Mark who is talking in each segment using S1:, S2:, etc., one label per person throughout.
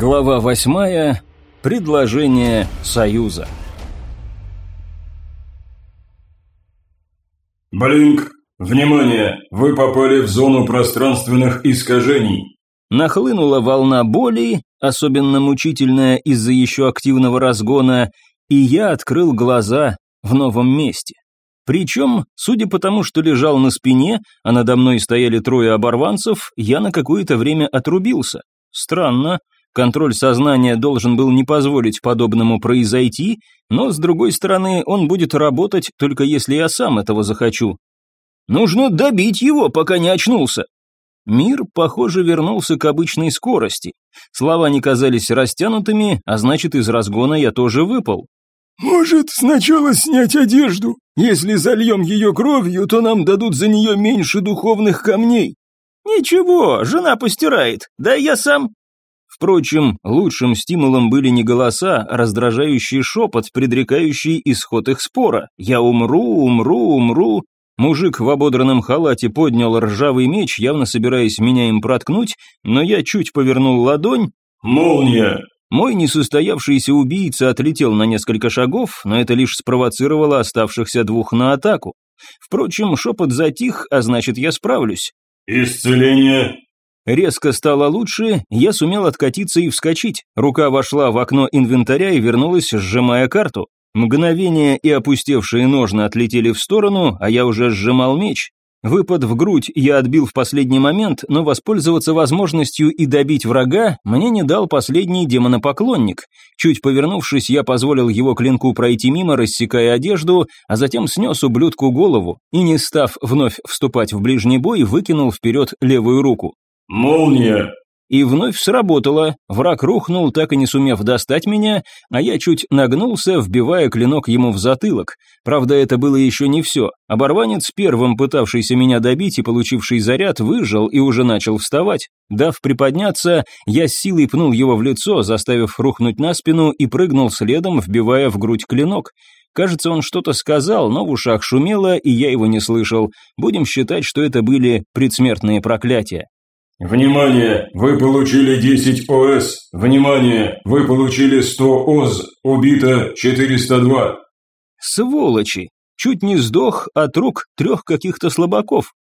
S1: Глава восьмая. Предложение Союза.
S2: Блинк, внимание, вы попали в зону пространственных искажений.
S1: Нахлынула волна боли, особенно мучительная из-за еще активного разгона, и я открыл глаза в новом месте. Причем, судя по тому, что лежал на спине, а надо мной стояли трое оборванцев, я на какое-то время отрубился. Странно, контроль сознания должен был не позволить подобному произойти, но, с другой стороны, он будет работать, только если я сам этого захочу. Нужно добить его, пока не очнулся. Мир, похоже, вернулся к обычной скорости. Слова не казались растянутыми, а значит, из разгона я тоже выпал.
S3: «Может, сначала снять одежду? Если зальем ее кровью, то нам дадут за нее меньше духовных камней».
S1: «Ничего, жена постирает, да я сам». Впрочем, лучшим стимулом были не голоса, а раздражающий шепот, предрекающий исход их спора. «Я умру, умру, умру». Мужик в ободранном халате поднял ржавый меч, явно собираясь меня им проткнуть, но я чуть повернул ладонь.
S2: «Молния!»
S1: Мой несостоявшийся убийца отлетел на несколько шагов, но это лишь спровоцировало оставшихся двух на атаку. Впрочем, шепот затих, а значит, я справлюсь.
S2: «Исцеление!»
S1: Резко стало лучше, я сумел откатиться и вскочить. Рука вошла в окно инвентаря и вернулась, сжимая карту. Мгновение и опустевшие ножны отлетели в сторону, а я уже сжимал меч. Выпад в грудь я отбил в последний момент, но воспользоваться возможностью и добить врага мне не дал последний демонопоклонник. Чуть повернувшись, я позволил его клинку пройти мимо, рассекая одежду, а затем снес ублюдку голову и, не став вновь вступать в ближний бой, выкинул вперед левую руку.
S2: «Молния!»
S1: И вновь сработало, враг рухнул, так и не сумев достать меня, а я чуть нагнулся, вбивая клинок ему в затылок. Правда, это было еще не все. Оборванец, первым пытавшийся меня добить и получивший заряд, выжил и уже начал вставать. Дав приподняться, я с силой пнул его в лицо, заставив рухнуть на спину и прыгнул следом, вбивая в грудь клинок. Кажется, он что-то сказал, но в ушах шумело, и я его не слышал. Будем считать, что это были предсмертные проклятия.
S2: Внимание! Вы получили 10 ОС. Внимание! Вы получили 100 ОЗ. Убито 402.
S1: Сволочи! Чуть не сдох от рук трех каких-то слабаков.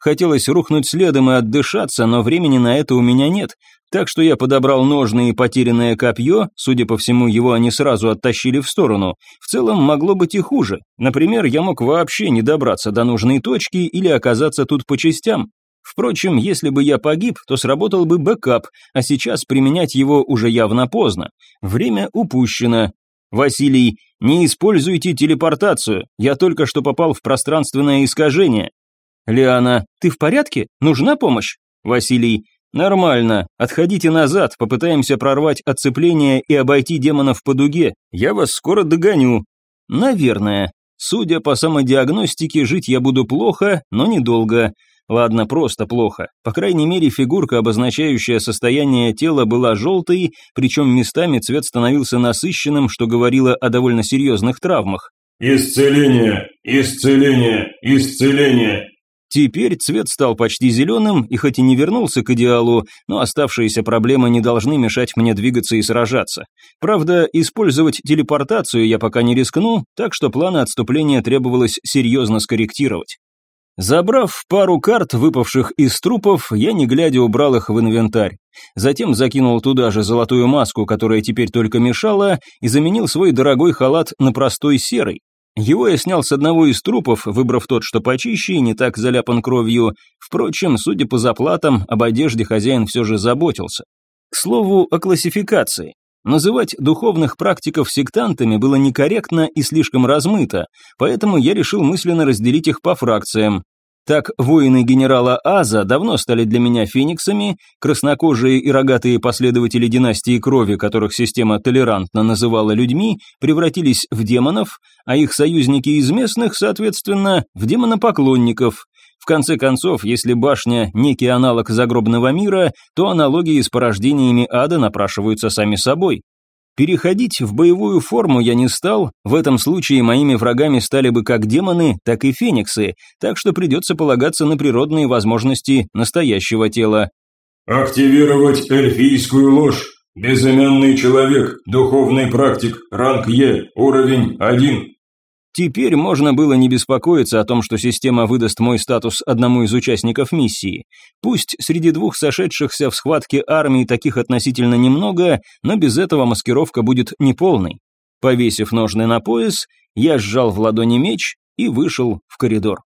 S1: Хотелось рухнуть следом и отдышаться, но времени на это у меня нет, так что я подобрал ножны и потерянное копье, судя по всему, его они сразу оттащили в сторону. В целом могло быть и хуже. Например, я мог вообще не добраться до нужной точки или оказаться тут по частям. Впрочем, если бы я погиб, то сработал бы бэкап, а сейчас применять его уже явно поздно. Время упущено. Василий, не используйте телепортацию, я только что попал в пространственное искажение. Лиана, ты в порядке? Нужна помощь? Василий, нормально, отходите назад, попытаемся прорвать оцепление и обойти демонов по дуге, я вас скоро догоню. Наверное. Судя по самодиагностике, жить я буду плохо, но недолго. Ладно, просто плохо. По крайней мере, фигурка, обозначающая состояние тела, была желтой, причем местами цвет становился насыщенным, что говорило о довольно серьезных травмах.
S2: «Исцеление! Исцеление! Исцеление!»
S1: Теперь цвет стал почти зеленым, и хоть и не вернулся к идеалу, но оставшиеся проблемы не должны мешать мне двигаться и сражаться. Правда, использовать телепортацию я пока не рискну, так что планы отступления требовалось серьезно скорректировать. Забрав пару карт, выпавших из трупов, я не глядя убрал их в инвентарь. Затем закинул туда же золотую маску, которая теперь только мешала, и заменил свой дорогой халат на простой серый. Его я снял с одного из трупов, выбрав тот, что почище и не так заляпан кровью. Впрочем, судя по заплатам, об одежде хозяин все же заботился. К слову о классификации. Называть духовных практиков сектантами было некорректно и слишком размыто, поэтому я решил мысленно разделить их по фракциям. Так воины генерала Аза давно стали для меня фениксами, краснокожие и рогатые последователи династии крови, которых система толерантно называла людьми, превратились в демонов, а их союзники из местных, соответственно, в демонопоклонников. Конце концов, если башня – некий аналог загробного мира, то аналогии с порождениями ада напрашиваются сами собой. Переходить в боевую форму я не стал, в этом случае моими врагами стали бы как демоны, так и фениксы, так что придется полагаться на природные возможности настоящего тела.
S2: «Активировать эльфийскую ложь! Безымянный человек, духовный практик, ранг Е, уровень 1.
S1: Теперь можно было не беспокоиться о том, что система выдаст мой статус одному из участников миссии. Пусть среди двух сошедшихся в схватке армии таких относительно немного, но без этого маскировка будет неполной. Повесив ножны на пояс, я сжал в ладони меч и вышел в коридор.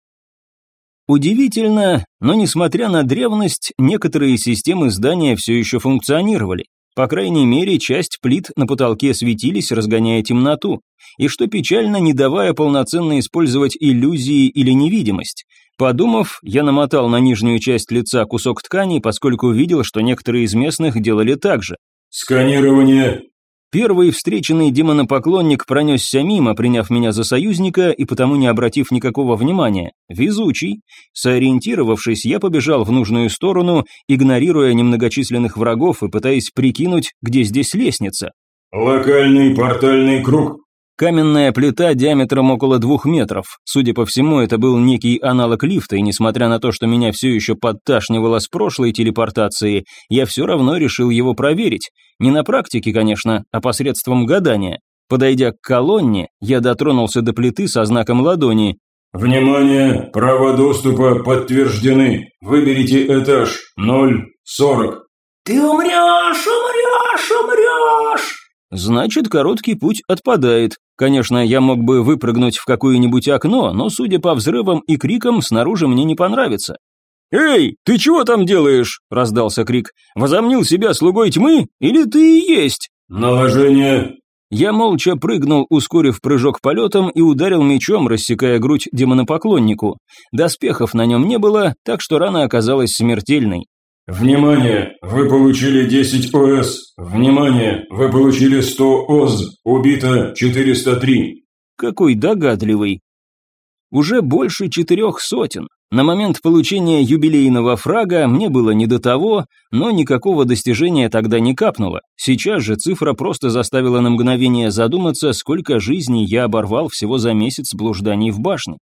S1: Удивительно, но несмотря на древность, некоторые системы здания все еще функционировали. По крайней мере, часть плит на потолке светились, разгоняя темноту, и что печально, не давая полноценно использовать иллюзии или невидимость. Подумав, я намотал на нижнюю часть лица кусок ткани, поскольку видел, что некоторые из местных делали так же.
S2: «Сканирование
S1: Первый встреченный демонопоклонник пронесся мимо, приняв меня за союзника и потому не обратив никакого внимания. Везучий. Сориентировавшись, я побежал в нужную сторону, игнорируя немногочисленных врагов и пытаясь прикинуть, где здесь лестница.
S2: «Локальный портальный круг.
S1: Каменная плита диаметром около двух метров. Судя по всему, это был некий аналог лифта, и несмотря на то, что меня все еще подташнивало с прошлой телепортации, я все равно решил его проверить. Не на практике, конечно, а посредством гадания. Подойдя к колонне, я дотронулся до плиты со знаком ладони.
S2: «Внимание! Право доступа подтверждены. Выберите этаж 040».
S4: «Ты умрешь, умрешь, умрешь!»
S1: Значит, короткий путь отпадает. Конечно, я мог бы выпрыгнуть в какое-нибудь окно, но, судя по взрывам и крикам, снаружи мне не понравится. «Эй, ты чего там делаешь?» – раздался крик. «Возомнил себя слугой тьмы? Или ты и есть?»
S2: «Наложение!»
S1: Я молча прыгнул, ускорив прыжок полетом и ударил мечом, рассекая грудь демонопоклоннику. Доспехов на нем не было, так что рана оказалась смертельной.
S2: Внимание! Вы получили 10 ОС. Внимание! Вы получили 100 ОЗ. Убито 403.
S1: Какой догадливый. Уже больше четырех сотен. На момент получения юбилейного фрага мне было не до того, но никакого достижения тогда не капнуло. Сейчас же цифра просто заставила на мгновение задуматься, сколько жизней я оборвал всего за месяц блужданий в башне.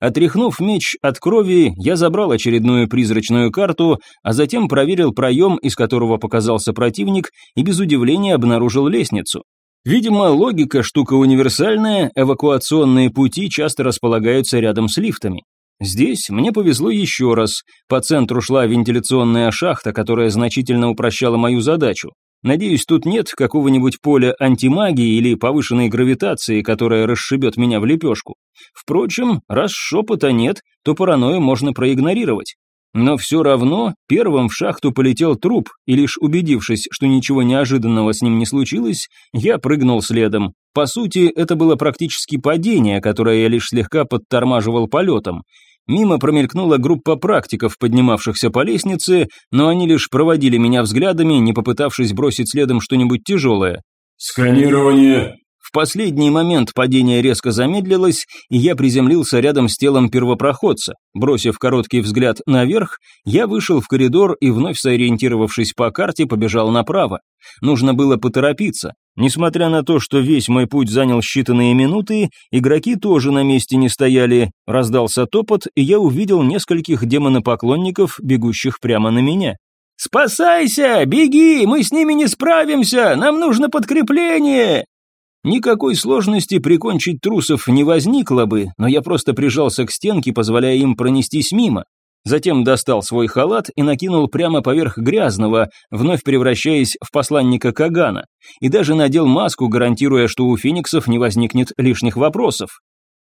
S1: Отряхнув меч от крови, я забрал очередную призрачную карту, а затем проверил проем, из которого показался противник, и без удивления обнаружил лестницу. Видимо, логика штука универсальная, эвакуационные пути часто располагаются рядом с лифтами. Здесь мне повезло еще раз. По центру шла вентиляционная шахта, которая значительно упрощала мою задачу. Надеюсь, тут нет какого-нибудь поля антимагии или повышенной гравитации, которая расшибет меня в лепешку. Впрочем, раз шепота нет, то паранойю можно проигнорировать. Но все равно первым в шахту полетел труп, и лишь убедившись, что ничего неожиданного с ним не случилось, я прыгнул следом. По сути, это было практически падение, которое я лишь слегка подтормаживал полетом. Мимо промелькнула группа практиков, поднимавшихся по лестнице, но они лишь проводили меня взглядами, не попытавшись бросить следом что-нибудь тяжелое.
S2: «Сканирование!»
S1: В последний момент падение резко замедлилось, и я приземлился рядом с телом первопроходца. Бросив короткий взгляд наверх, я вышел в коридор и, вновь сориентировавшись по карте, побежал направо. Нужно было поторопиться. Несмотря на то, что весь мой путь занял считанные минуты, игроки тоже на месте не стояли. Раздался топот, и я увидел нескольких демонопоклонников, бегущих прямо на меня.
S4: «Спасайся! Беги! Мы с ними не справимся! Нам нужно подкрепление!»
S1: Никакой сложности прикончить трусов не возникло бы, но я просто прижался к стенке, позволяя им пронестись мимо. Затем достал свой халат и накинул прямо поверх грязного, вновь превращаясь в посланника Кагана, и даже надел маску, гарантируя, что у фениксов не возникнет лишних вопросов.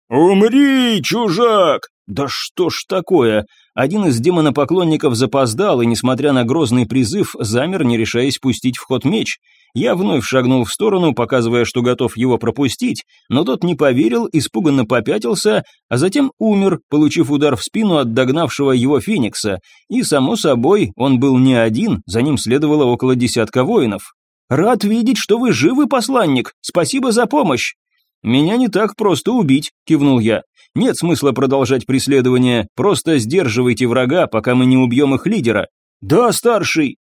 S3: «Умри, чужак!»
S1: Да что ж такое? Один из демонопоклонников запоздал и, несмотря на грозный призыв, замер, не решаясь пустить в ход меч. Я вновь шагнул в сторону, показывая, что готов его пропустить, но тот не поверил, испуганно попятился, а затем умер, получив удар в спину от догнавшего его Феникса. И, само собой, он был не один, за ним следовало около десятка воинов. «Рад видеть, что вы живы, посланник! Спасибо за помощь!» «Меня не так просто убить», — кивнул я. «Нет смысла продолжать преследование, просто сдерживайте врага, пока мы не убьем их лидера». «Да, старший!»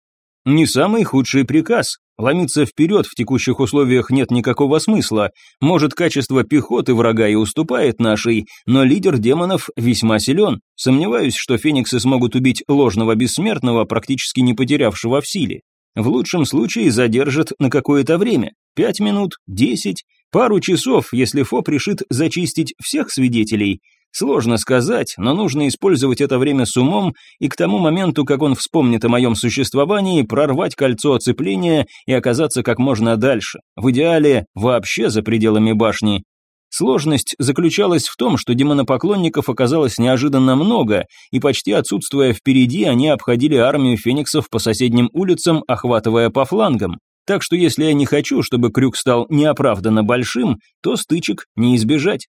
S1: Не самый худший приказ. Ломиться вперед в текущих условиях нет никакого смысла. Может, качество пехоты врага и уступает нашей, но лидер демонов весьма силен. Сомневаюсь, что фениксы смогут убить ложного бессмертного, практически не потерявшего в силе. В лучшем случае задержат на какое-то время. Пять минут, десять, пару часов, если ФОП решит зачистить всех свидетелей. Сложно сказать, но нужно использовать это время с умом и к тому моменту, как он вспомнит о моем существовании, прорвать кольцо оцепления и оказаться как можно дальше. В идеале вообще за пределами башни. Сложность заключалась в том, что демонопоклонников оказалось неожиданно много, и почти отсутствуя впереди, они обходили армию фениксов по соседним улицам, охватывая по флангам. Так что если я не хочу, чтобы крюк стал неоправданно большим, то стычек не избежать.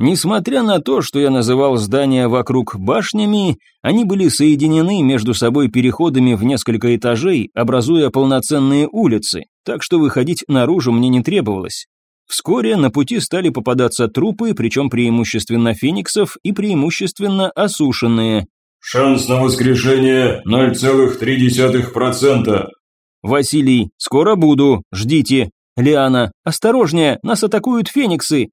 S1: Несмотря на то, что я называл здания вокруг башнями, они были соединены между собой переходами в несколько этажей, образуя полноценные улицы, так что выходить наружу мне не требовалось. Вскоре на пути стали попадаться трупы, причем преимущественно фениксов и преимущественно осушенные.
S2: «Шанс на воскрешение 0,3%.
S1: Василий, скоро буду, ждите. Лиана, осторожнее, нас атакуют фениксы.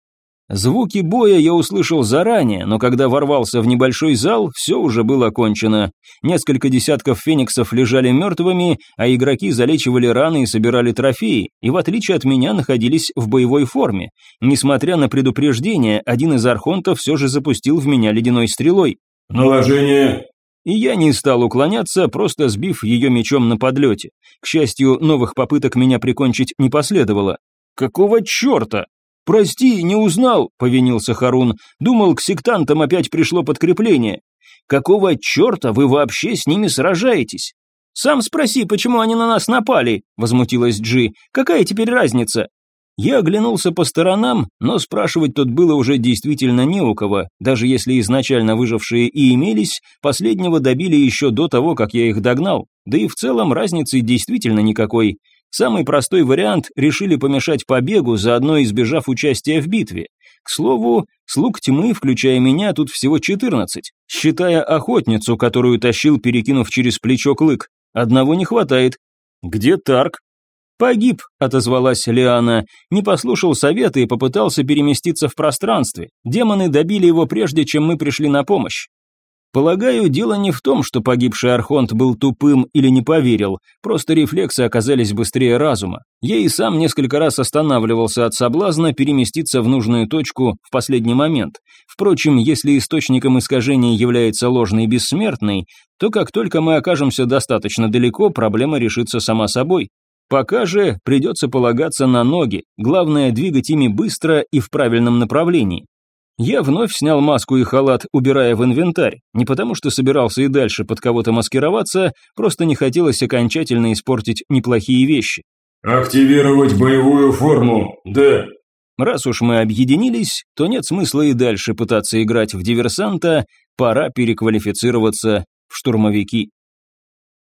S1: Звуки боя я услышал заранее, но когда ворвался в небольшой зал, все уже было кончено. Несколько десятков фениксов лежали мертвыми, а игроки залечивали раны и собирали трофеи, и в отличие от меня находились в боевой форме. Несмотря на предупреждение, один из архонтов все же запустил в меня ледяной стрелой.
S2: «Наложение!»
S1: И я не стал уклоняться, просто сбив ее мечом на подлете. К счастью, новых попыток меня прикончить не последовало. «Какого черта?» «Прости, не узнал», — повинился Харун. «Думал, к сектантам опять пришло подкрепление». «Какого черта вы вообще с ними сражаетесь?» «Сам спроси, почему они на нас напали», — возмутилась Джи. «Какая теперь разница?» Я оглянулся по сторонам, но спрашивать тут было уже действительно не у кого. Даже если изначально выжившие и имелись, последнего добили еще до того, как я их догнал. Да и в целом разницы действительно никакой. Самый простой вариант – решили помешать побегу, заодно избежав участия в битве. К слову, слуг тьмы, включая меня, тут всего 14, считая охотницу, которую тащил, перекинув через плечо клык. Одного не хватает. Где Тарк? «Погиб», — отозвалась Лиана, не послушал совета и попытался переместиться в пространстве. Демоны добили его прежде, чем мы пришли на помощь. Полагаю, дело не в том, что погибший Архонт был тупым или не поверил, просто рефлексы оказались быстрее разума. Я и сам несколько раз останавливался от соблазна переместиться в нужную точку в последний момент. Впрочем, если источником искажения является ложный бессмертный, то как только мы окажемся достаточно далеко, проблема решится сама собой. Пока же придется полагаться на ноги, главное двигать ими быстро и в правильном направлении. Я вновь снял маску и халат, убирая в инвентарь, не потому что собирался и дальше под кого-то маскироваться, просто не хотелось окончательно испортить неплохие вещи.
S2: «Активировать боевую форму, да».
S1: Раз уж мы объединились, то нет смысла и дальше пытаться играть в диверсанта, пора переквалифицироваться в штурмовики.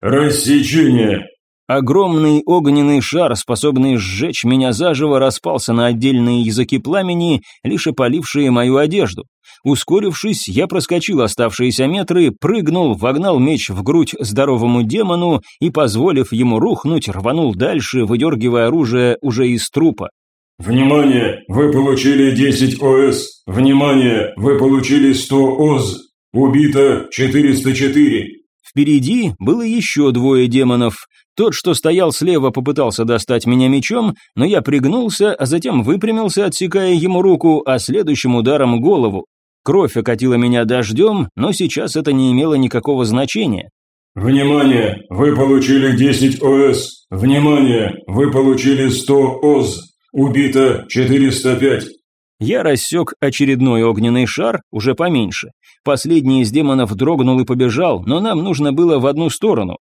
S2: «Рассечение»,
S1: Огромный огненный шар, способный сжечь меня заживо, распался на отдельные языки пламени, лишь опалившие мою одежду. Ускорившись, я проскочил оставшиеся метры, прыгнул, вогнал меч в грудь здоровому демону и, позволив ему рухнуть, рванул дальше, выдергивая оружие уже из трупа.
S2: «Внимание! Вы получили 10 ОС! Внимание! Вы получили 100 ОЗ! Убито 404!»
S1: Впереди было еще двое демонов. Тот, что стоял слева, попытался достать меня мечом, но я пригнулся, а затем выпрямился, отсекая ему руку, а следующим ударом голову. Кровь окатила меня дождем, но сейчас это не имело никакого значения.
S2: «Внимание! Вы получили 10 ОС! Внимание! Вы получили 100 ОЗ! Убито 405!»
S1: Я рассек очередной огненный шар, уже поменьше. Последний из демонов дрогнул и побежал, но нам нужно было в одну сторону.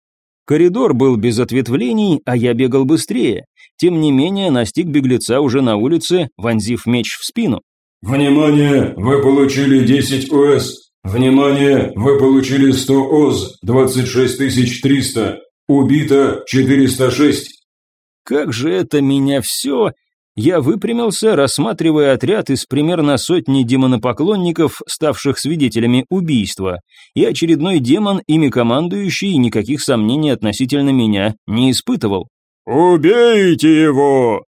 S1: Коридор был без ответвлений, а я бегал быстрее. Тем не менее, настиг беглеца уже на улице, вонзив меч в спину.
S2: «Внимание! Вы получили 10 ОС! Внимание! Вы получили 100 ОЗ! 26300! Убито 406!»
S1: Как же это меня все я выпрямился, рассматривая отряд из примерно сотни демонопоклонников, ставших свидетелями убийства, и очередной демон, ими командующий, никаких сомнений относительно меня не испытывал.
S3: «Убейте его!»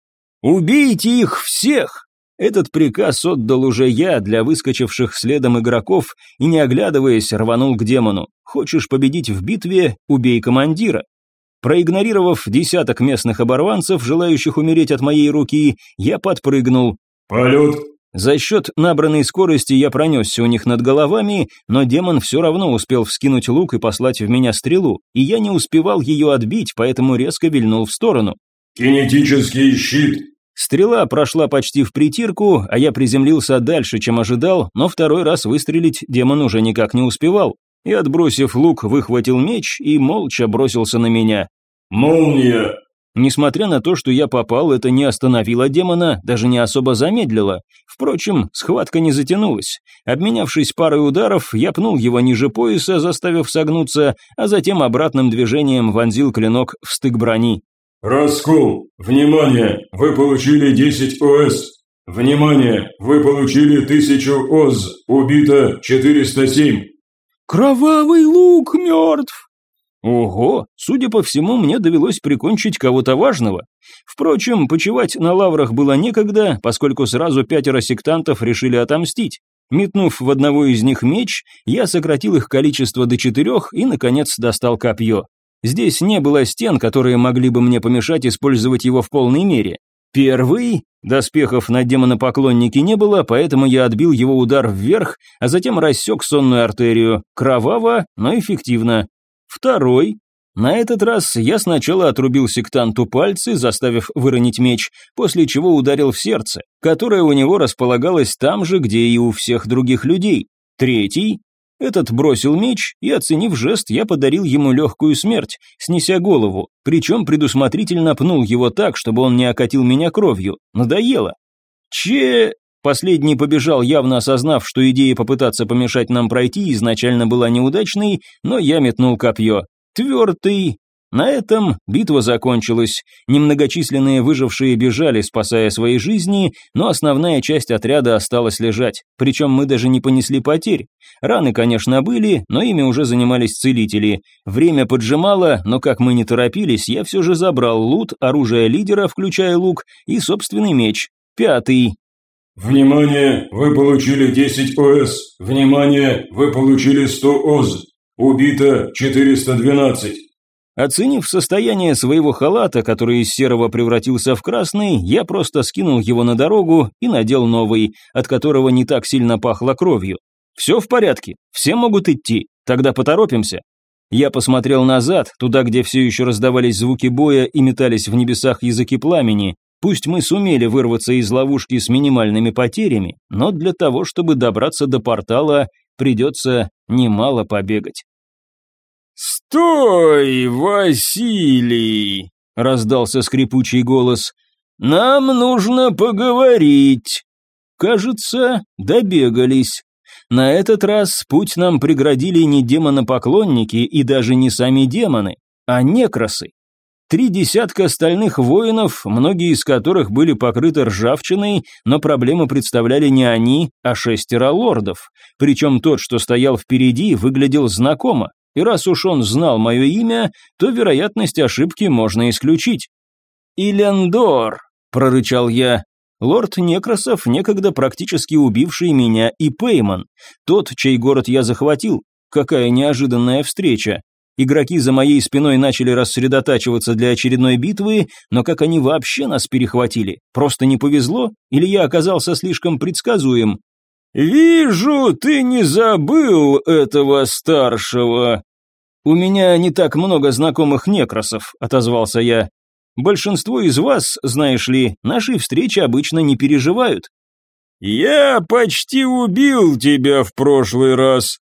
S1: «Убейте их всех!» Этот приказ отдал уже я для выскочивших следом игроков и, не оглядываясь, рванул к демону. «Хочешь победить в битве? Убей командира!» Проигнорировав десяток местных оборванцев, желающих умереть от моей руки, я подпрыгнул.
S2: «Полет!»
S1: За счет набранной скорости я пронесся у них над головами, но демон все равно успел вскинуть лук и послать в меня стрелу, и я не успевал ее отбить, поэтому резко вильнул в сторону.
S2: «Кинетический щит!»
S1: Стрела прошла почти в притирку, а я приземлился дальше, чем ожидал, но второй раз выстрелить демон уже никак не успевал. И, отбросив лук, выхватил меч и молча бросился на меня.
S2: «Молния!»
S1: Несмотря на то, что я попал, это не остановило демона, даже не особо замедлило. Впрочем, схватка не затянулась. Обменявшись парой ударов, я пнул его ниже пояса, заставив согнуться, а затем обратным движением вонзил клинок в стык брони.
S2: «Раскол! Внимание! Вы получили 10 ОС! Внимание! Вы получили 1000 ОЗ! Убито 407!»
S3: «Кровавый лук мертв!»
S1: Ого, судя по всему, мне довелось прикончить кого-то важного. Впрочем, почивать на лаврах было некогда, поскольку сразу пятеро сектантов решили отомстить. Метнув в одного из них меч, я сократил их количество до четырех и, наконец, достал копье. Здесь не было стен, которые могли бы мне помешать использовать его в полной мере. Первый, доспехов на демонопоклоннике не было, поэтому я отбил его удар вверх, а затем рассек сонную артерию. Кроваво, но эффективно. Второй. На этот раз я сначала отрубил сектанту пальцы, заставив выронить меч, после чего ударил в сердце, которое у него располагалось там же, где и у всех других людей. Третий. Этот бросил меч, и, оценив жест, я подарил ему легкую смерть, снеся голову, причем предусмотрительно пнул его так, чтобы он не окатил меня кровью. Надоело. Че... Последний побежал, явно осознав, что идея попытаться помешать нам пройти изначально была неудачной, но я метнул копье. Твердый. На этом битва закончилась. Немногочисленные выжившие бежали, спасая свои жизни, но основная часть отряда осталась лежать. Причем мы даже не понесли потерь. Раны, конечно, были, но ими уже занимались целители. Время поджимало, но как мы не торопились, я все же забрал лут, оружие лидера, включая лук, и собственный меч. Пятый.
S2: Внимание! Вы получили 10 ОС. Внимание! Вы получили 100 ОЗ. Убито 412.
S1: Оценив состояние своего халата, который из серого превратился в красный, я просто скинул его на дорогу и надел новый, от которого не так сильно пахло кровью. Все в порядке, все могут идти, тогда поторопимся. Я посмотрел назад, туда, где все еще раздавались звуки боя и метались в небесах языки пламени, Пусть мы сумели вырваться из ловушки с минимальными потерями, но для того, чтобы добраться до портала, придется немало побегать.
S3: «Стой, Василий!» — раздался скрипучий голос. «Нам нужно поговорить».
S1: Кажется, добегались. На этот раз путь нам преградили не демонопоклонники и даже не сами демоны, а некросы. Три десятка остальных воинов, многие из которых были покрыты ржавчиной, но проблему представляли не они, а шестеро лордов. Причем тот, что стоял впереди, выглядел знакомо, и раз уж он знал мое имя, то вероятность ошибки можно исключить. «Илендор», — прорычал я, Лорд Некросов, некогда практически убивший меня, и Пейман, тот, чей город я захватил. Какая неожиданная встреча. Игроки за моей спиной начали рассредотачиваться для очередной битвы, но как они вообще нас перехватили? Просто не повезло? Или я оказался слишком предсказуем?
S3: «Вижу, ты не забыл этого старшего».
S1: «У меня не так много знакомых некросов», — отозвался я. «Большинство из вас, знаешь ли, наши встречи обычно не переживают».
S3: «Я почти убил тебя в прошлый раз»,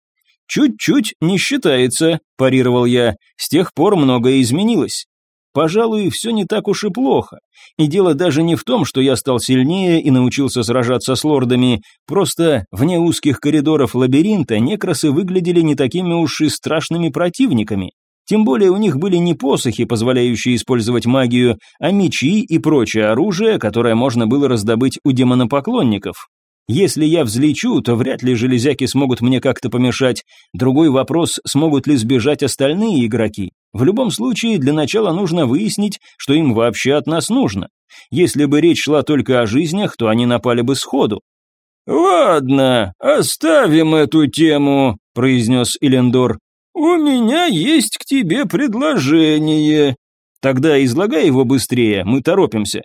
S1: «Чуть-чуть не считается», – парировал я. «С тех пор многое изменилось. Пожалуй, все не так уж и плохо. И дело даже не в том, что я стал сильнее и научился сражаться с лордами, просто вне узких коридоров лабиринта некросы выглядели не такими уж и страшными противниками. Тем более у них были не посохи, позволяющие использовать магию, а мечи и прочее оружие, которое можно было раздобыть у демонопоклонников. Если я взлечу, то вряд ли железяки смогут мне как-то помешать. Другой вопрос, смогут ли сбежать остальные игроки. В любом случае, для начала нужно выяснить, что им вообще от нас нужно. Если бы речь шла только о жизнях, то они напали бы сходу.
S3: «Ладно, оставим эту тему», – произнес Элендор. «У меня есть к тебе предложение.
S1: Тогда излагай его быстрее, мы торопимся.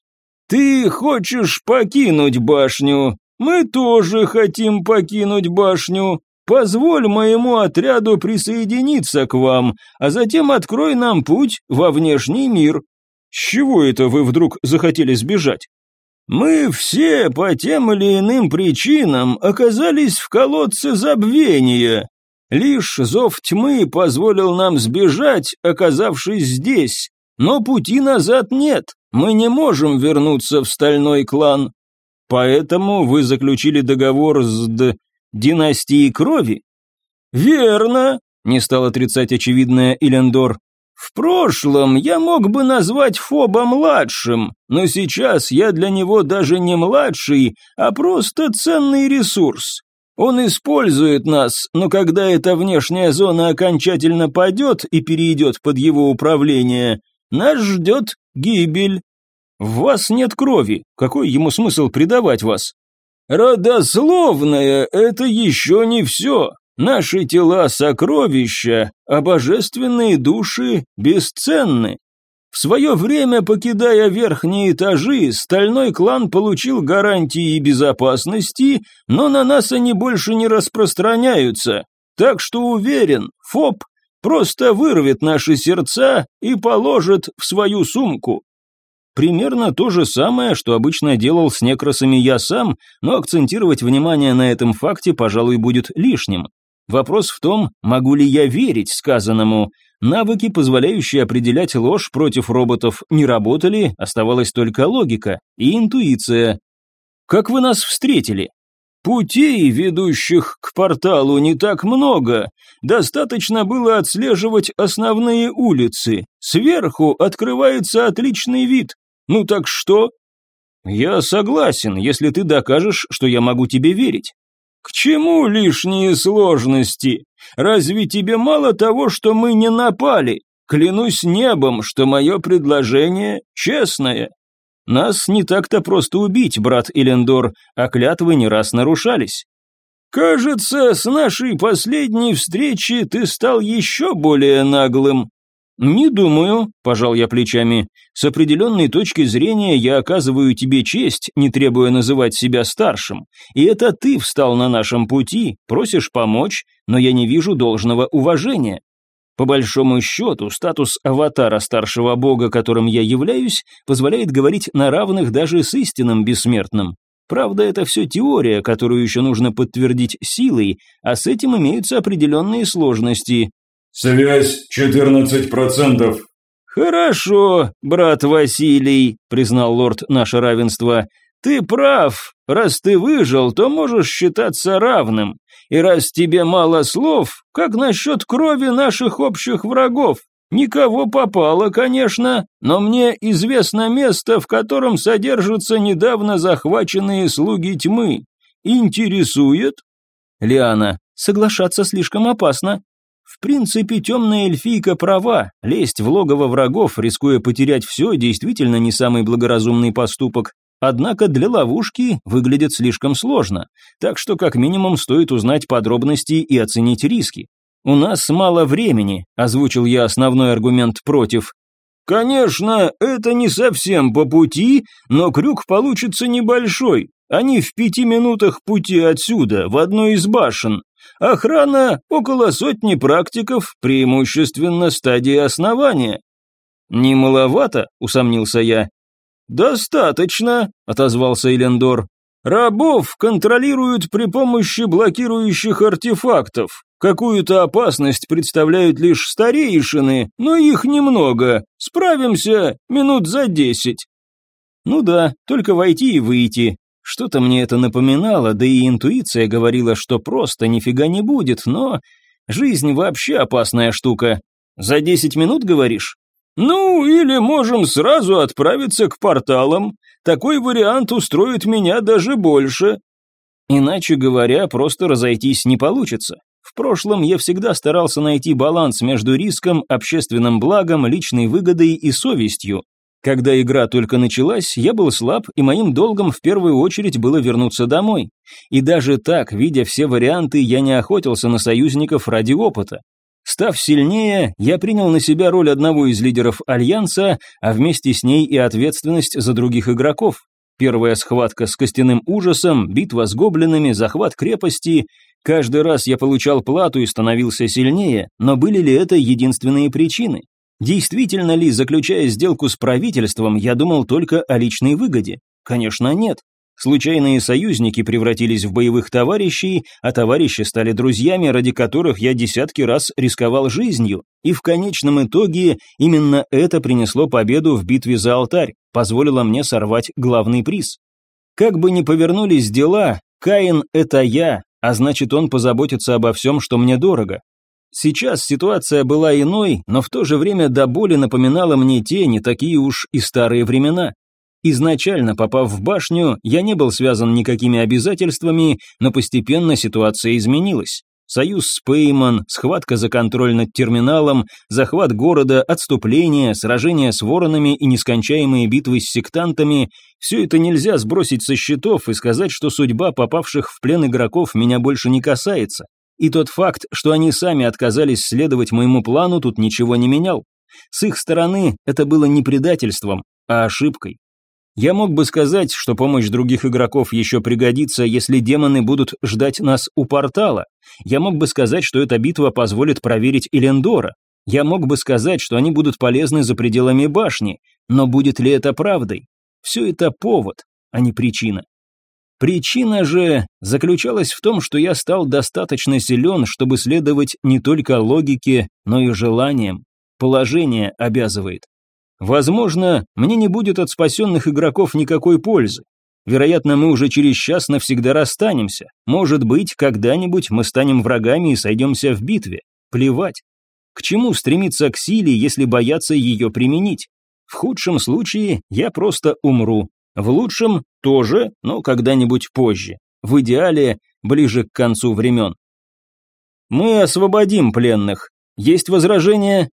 S3: Ты хочешь покинуть башню? Мы тоже хотим покинуть башню. Позволь моему отряду присоединиться к вам, а затем открой нам путь во внешний мир.
S1: С чего это вы вдруг захотели сбежать?
S3: Мы все по тем или иным причинам оказались в колодце забвения. Лишь зов тьмы позволил нам сбежать, оказавшись здесь. Но пути назад нет, мы не можем вернуться в стальной клан.
S1: Поэтому вы заключили договор с. Династией крови?
S3: Верно,
S1: не стал отрицать очевидное Илендор.
S3: В прошлом я мог бы назвать Фоба младшим, но сейчас я для него даже не младший, а просто ценный ресурс. Он использует нас, но когда эта внешняя зона окончательно падет и перейдет под его управление, нас ждет гибель.
S1: В вас нет крови, какой ему смысл предавать вас?
S3: Родословное – это еще не все. Наши тела – сокровища, а божественные души бесценны. В свое время, покидая верхние этажи, стальной клан получил гарантии безопасности, но на нас они больше не распространяются. Так что уверен, ФОП просто вырвет наши сердца и положит в свою сумку.
S1: Примерно то же самое, что обычно делал с некросами я сам, но акцентировать внимание на этом факте, пожалуй, будет лишним. Вопрос в том, могу ли я верить сказанному. Навыки, позволяющие определять ложь против роботов, не работали, оставалась только логика и интуиция. Как вы нас встретили?
S3: Путей, ведущих к порталу, не так много. Достаточно было отслеживать основные улицы. Сверху открывается отличный вид. Ну так что?
S1: Я согласен, если ты докажешь, что я могу тебе верить.
S3: К чему лишние сложности? Разве тебе мало того, что мы не напали? Клянусь небом, что мое предложение честное.
S1: Нас не так-то просто убить, брат Элендор, а клятвы не раз нарушались.
S3: Кажется, с нашей последней встречи ты стал еще более наглым.
S1: «Не думаю», – пожал я плечами. «С определенной точки зрения я оказываю тебе честь, не требуя называть себя старшим. И это ты встал на нашем пути, просишь помочь, но я не вижу должного уважения. По большому счету, статус аватара старшего бога, которым я являюсь, позволяет говорить на равных даже с истинным бессмертным. Правда, это все теория, которую еще нужно подтвердить силой, а с этим имеются определенные сложности,
S2: «Связь 14%.
S3: «Хорошо, брат Василий», — признал лорд наше равенство. «Ты прав. Раз ты выжил, то можешь считаться равным. И раз тебе мало слов, как насчет крови наших общих врагов? Никого попало, конечно, но мне известно место, в котором содержатся недавно захваченные слуги тьмы. Интересует?»
S1: Лиана, соглашаться слишком опасно. В принципе, темная эльфийка права, лезть в логово врагов, рискуя потерять все, действительно не самый благоразумный поступок. Однако для ловушки выглядит слишком сложно, так что как минимум стоит узнать подробности и оценить риски. «У нас мало времени», – озвучил я основной аргумент против.
S3: «Конечно, это не совсем по пути, но крюк получится небольшой. Они в пяти минутах пути отсюда, в одной из башен. Охрана – около сотни практиков, преимущественно стадии основания.
S1: «Не маловато?» – усомнился я.
S3: «Достаточно», – отозвался Элендор. «Рабов контролируют при помощи блокирующих артефактов. Какую-то опасность представляют лишь старейшины, но их немного. Справимся минут за десять».
S1: «Ну да, только войти и выйти. Что-то мне это напоминало, да и интуиция говорила, что просто нифига не будет, но... Жизнь вообще опасная штука. За десять минут, говоришь?
S3: Ну, или можем сразу отправиться к порталам. Такой вариант устроит меня даже больше.
S1: Иначе говоря, просто разойтись не получится. В прошлом я всегда старался найти баланс между риском, общественным благом, личной выгодой и совестью. Когда игра только началась, я был слаб, и моим долгом в первую очередь было вернуться домой. И даже так, видя все варианты, я не охотился на союзников ради опыта. Став сильнее, я принял на себя роль одного из лидеров Альянса, а вместе с ней и ответственность за других игроков. Первая схватка с костяным ужасом, битва с гоблинами, захват крепости. Каждый раз я получал плату и становился сильнее, но были ли это единственные причины? Действительно ли, заключая сделку с правительством, я думал только о личной выгоде? Конечно, нет. Случайные союзники превратились в боевых товарищей, а товарищи стали друзьями, ради которых я десятки раз рисковал жизнью. И в конечном итоге именно это принесло победу в битве за алтарь, позволило мне сорвать главный приз. Как бы ни повернулись дела, Каин – это я, а значит он позаботится обо всем, что мне дорого. Сейчас ситуация была иной, но в то же время до боли напоминала мне те не такие уж и старые времена. Изначально, попав в башню, я не был связан никакими обязательствами, но постепенно ситуация изменилась. Союз с Пейман, схватка за контроль над терминалом, захват города, отступление, сражения с воронами и нескончаемые битвы с сектантами – все это нельзя сбросить со счетов и сказать, что судьба попавших в плен игроков меня больше не касается. И тот факт, что они сами отказались следовать моему плану, тут ничего не менял. С их стороны это было не предательством, а ошибкой. Я мог бы сказать, что помощь других игроков еще пригодится, если демоны будут ждать нас у портала. Я мог бы сказать, что эта битва позволит проверить Элендора. Я мог бы сказать, что они будут полезны за пределами башни. Но будет ли это правдой? Все это повод, а не причина. Причина же заключалась в том, что я стал достаточно силен, чтобы следовать не только логике, но и желаниям. Положение обязывает. Возможно, мне не будет от спасенных игроков никакой пользы. Вероятно, мы уже через час навсегда расстанемся. Может быть, когда-нибудь мы станем врагами и сойдемся в битве. Плевать. К чему стремиться к силе, если бояться ее применить? В худшем случае я просто умру. В лучшем тоже, но когда-нибудь позже. В идеале ближе к концу времен. Мы освободим пленных. Есть возражения?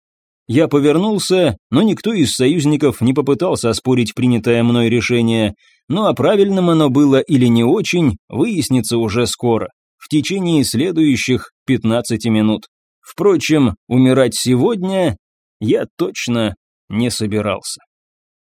S1: Я повернулся, но никто из союзников не попытался оспорить принятое мной решение, ну а правильным оно было или не очень, выяснится уже скоро, в течение следующих 15 минут. Впрочем, умирать сегодня я точно не собирался.